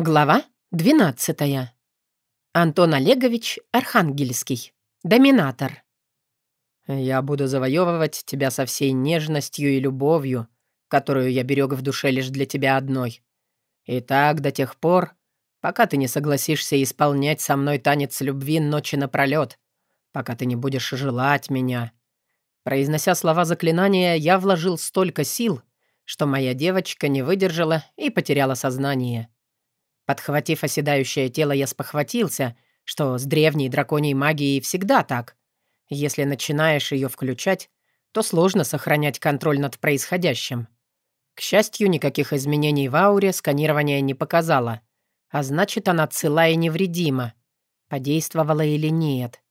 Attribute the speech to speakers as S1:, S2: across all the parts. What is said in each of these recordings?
S1: Глава 12. Антон Олегович Архангельский. Доминатор.
S2: «Я буду завоевывать тебя со всей нежностью и любовью, которую я берег в душе лишь для тебя одной. И так до тех пор, пока ты не согласишься исполнять со мной танец любви ночи напролет, пока ты не будешь желать меня». Произнося слова заклинания, я вложил столько сил, что моя девочка не выдержала и потеряла сознание. Подхватив оседающее тело, я спохватился, что с древней драконьей магией всегда так. Если начинаешь ее включать, то сложно сохранять контроль над происходящим. К счастью, никаких изменений в ауре сканирование не показало, а значит, она цела и невредима. Подействовала или нет?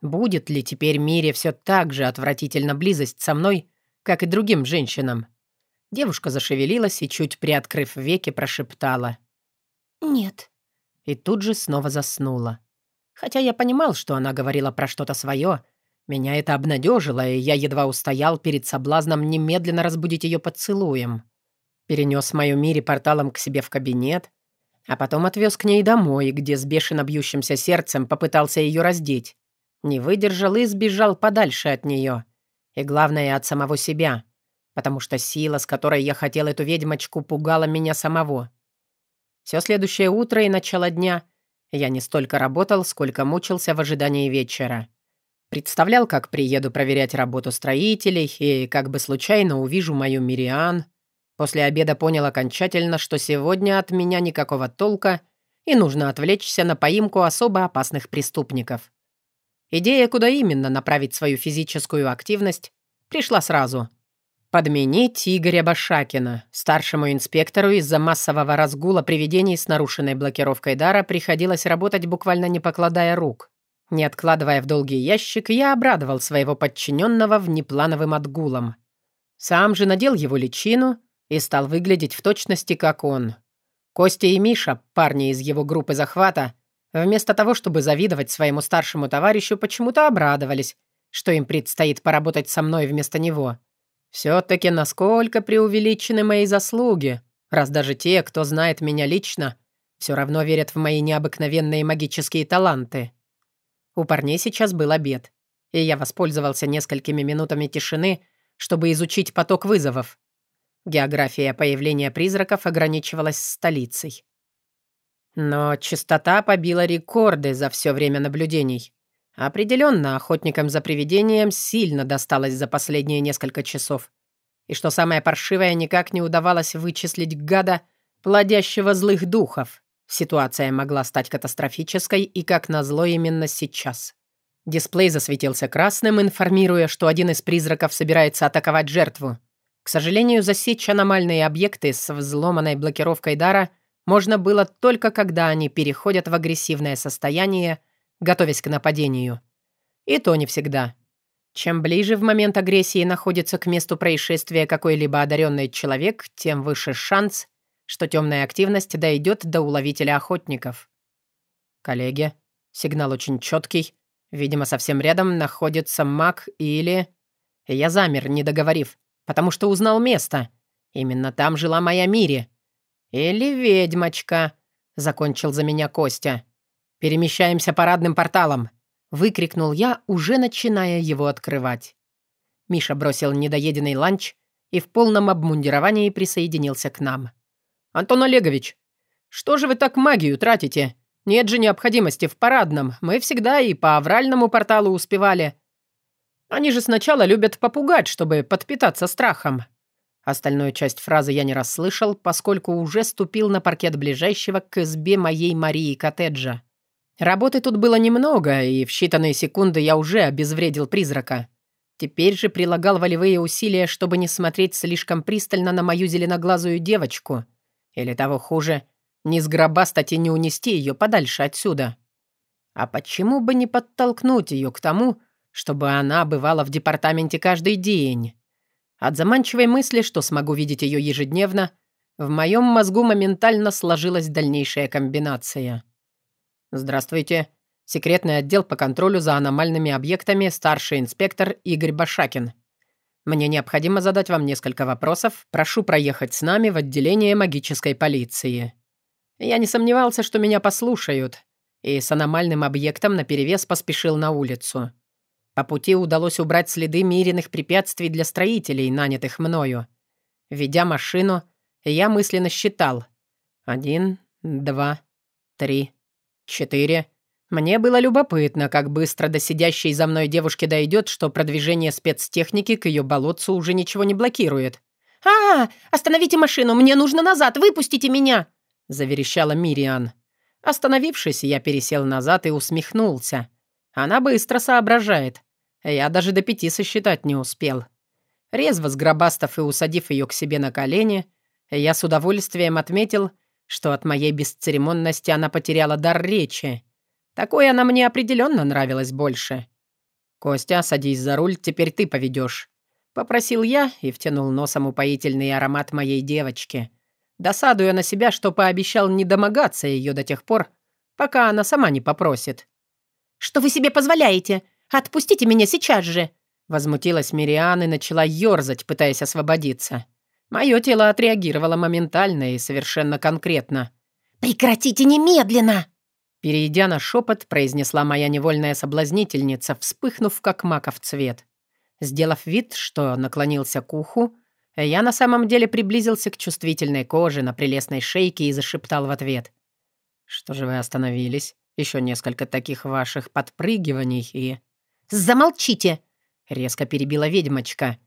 S2: Будет ли теперь мире все так же отвратительно близость со мной, как и другим женщинам? Девушка зашевелилась и, чуть приоткрыв веки, прошептала —
S1: «Нет».
S2: И тут же снова заснула. Хотя я понимал, что она говорила про что-то свое, меня это обнадежило, и я едва устоял перед соблазном немедленно разбудить ее поцелуем. Перенес мою Мире порталом к себе в кабинет, а потом отвез к ней домой, где с бешено бьющимся сердцем попытался ее раздеть. Не выдержал и сбежал подальше от нее. И главное, от самого себя, потому что сила, с которой я хотел эту ведьмочку, пугала меня самого. Все следующее утро и начало дня я не столько работал, сколько мучился в ожидании вечера. Представлял, как приеду проверять работу строителей и как бы случайно увижу мою Мириан. После обеда понял окончательно, что сегодня от меня никакого толка и нужно отвлечься на поимку особо опасных преступников. Идея, куда именно направить свою физическую активность, пришла сразу. Подменить Игоря Башакина. Старшему инспектору из-за массового разгула привидений с нарушенной блокировкой дара приходилось работать буквально не покладая рук. Не откладывая в долгий ящик, я обрадовал своего подчиненного внеплановым отгулом. Сам же надел его личину и стал выглядеть в точности, как он. Костя и Миша, парни из его группы захвата, вместо того, чтобы завидовать своему старшему товарищу, почему-то обрадовались, что им предстоит поработать со мной вместо него. Все-таки насколько преувеличены мои заслуги, раз даже те, кто знает меня лично, все равно верят в мои необыкновенные магические таланты. У парней сейчас был обед, и я воспользовался несколькими минутами тишины, чтобы изучить поток вызовов. География появления призраков ограничивалась столицей. Но частота побила рекорды за все время наблюдений. Определенно, охотникам за привидением сильно досталось за последние несколько часов. И что самое паршивое, никак не удавалось вычислить гада, плодящего злых духов. Ситуация могла стать катастрофической, и как назло именно сейчас. Дисплей засветился красным, информируя, что один из призраков собирается атаковать жертву. К сожалению, засечь аномальные объекты с взломанной блокировкой дара можно было только когда они переходят в агрессивное состояние готовясь к нападению. И то не всегда. Чем ближе в момент агрессии находится к месту происшествия какой-либо одаренный человек, тем выше шанс, что темная активность дойдет до уловителя охотников. Коллеги, сигнал очень четкий. Видимо, совсем рядом находится маг или... Я замер, не договорив, потому что узнал место. Именно там жила моя Мири. Или ведьмочка, закончил за меня Костя. «Перемещаемся парадным порталом!» — выкрикнул я, уже начиная его открывать. Миша бросил недоеденный ланч и в полном обмундировании присоединился к нам. «Антон Олегович, что же вы так магию тратите? Нет же необходимости в парадном. Мы всегда и по авральному порталу успевали. Они же сначала любят попугать, чтобы подпитаться страхом». Остальную часть фразы я не расслышал, поскольку уже ступил на паркет ближайшего к избе моей Марии коттеджа. Работы тут было немного, и в считанные секунды я уже обезвредил призрака. Теперь же прилагал волевые усилия, чтобы не смотреть слишком пристально на мою зеленоглазую девочку. Или того хуже, не сгробастать и не унести ее подальше отсюда. А почему бы не подтолкнуть ее к тому, чтобы она бывала в департаменте каждый день? От заманчивой мысли, что смогу видеть ее ежедневно, в моем мозгу моментально сложилась дальнейшая комбинация — «Здравствуйте. Секретный отдел по контролю за аномальными объектами, старший инспектор Игорь Башакин. Мне необходимо задать вам несколько вопросов. Прошу проехать с нами в отделение магической полиции». Я не сомневался, что меня послушают, и с аномальным объектом наперевес поспешил на улицу. По пути удалось убрать следы миренных препятствий для строителей, нанятых мною. Ведя машину, я мысленно считал. Один, два, три, четыре. Мне было любопытно, как быстро до сидящей за мной девушки дойдет, что продвижение спецтехники к ее болотцу уже ничего не блокирует.
S1: «А, остановите машину, мне нужно назад, выпустите меня!»
S2: — заверещала Мириан. Остановившись, я пересел назад и усмехнулся. Она быстро соображает. Я даже до пяти сосчитать не успел. Резво сгробастав и усадив ее к себе на колени, я с удовольствием отметил, что от моей бесцеремонности она потеряла дар речи. Такое она мне определенно нравилась больше. «Костя, садись за руль, теперь ты поведешь», — попросил я и втянул носом упоительный аромат моей девочки, досадуя на себя, что пообещал не домогаться ее до тех пор, пока она сама не попросит.
S1: «Что вы себе позволяете? Отпустите меня сейчас же!»
S2: Возмутилась Мириан и начала ёрзать, пытаясь освободиться. Мое тело отреагировало моментально и совершенно конкретно.
S1: «Прекратите немедленно!»
S2: Перейдя на шепот, произнесла моя невольная соблазнительница, вспыхнув как маков цвет. Сделав вид, что наклонился к уху, я на самом деле приблизился к чувствительной коже на прелестной шейке и зашептал в ответ. «Что же вы остановились? Еще несколько таких ваших подпрыгиваний и...»
S1: «Замолчите!»
S2: — резко перебила ведьмочка.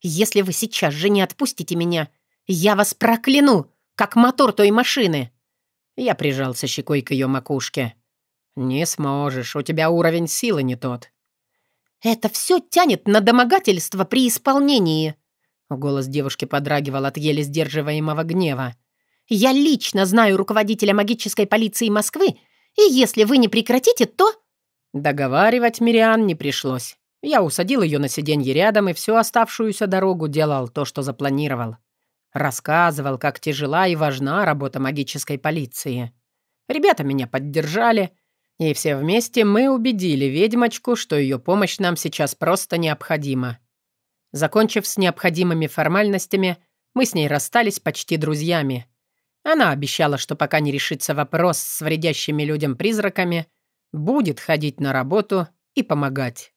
S1: «Если вы сейчас же не отпустите меня, я вас прокляну, как мотор той машины!»
S2: Я прижался щекой к ее макушке. «Не сможешь, у тебя уровень силы не тот».
S1: «Это все тянет на домогательство при исполнении!»
S2: Голос девушки подрагивал от еле сдерживаемого гнева.
S1: «Я лично знаю руководителя магической полиции Москвы, и если вы не прекратите, то...»
S2: Договаривать Мириан не пришлось. Я усадил ее на сиденье рядом и всю оставшуюся дорогу делал то, что запланировал. Рассказывал, как тяжела и важна работа магической полиции. Ребята меня поддержали, и все вместе мы убедили ведьмочку, что ее помощь нам сейчас просто необходима. Закончив с необходимыми формальностями, мы с ней расстались почти друзьями. Она обещала, что пока не решится вопрос с вредящими людям призраками, будет ходить на работу и помогать.